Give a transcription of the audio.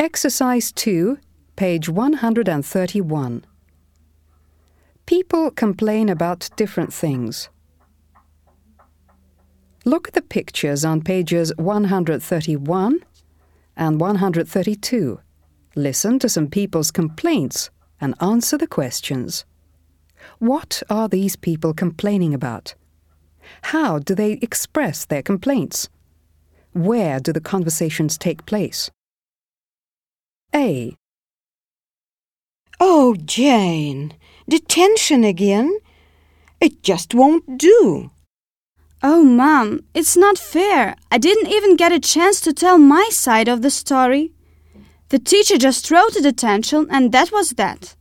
Exercise 2, page 131. People complain about different things. Look at the pictures on pages 131 and 132. Listen to some people's complaints and answer the questions. What are these people complaining about? How do they express their complaints? Where do the conversations take place? A. Oh, Jane, detention again? It just won't do. Oh, Mom, it's not fair. I didn't even get a chance to tell my side of the story. The teacher just wrote a detention, and that was that.